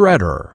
shredder.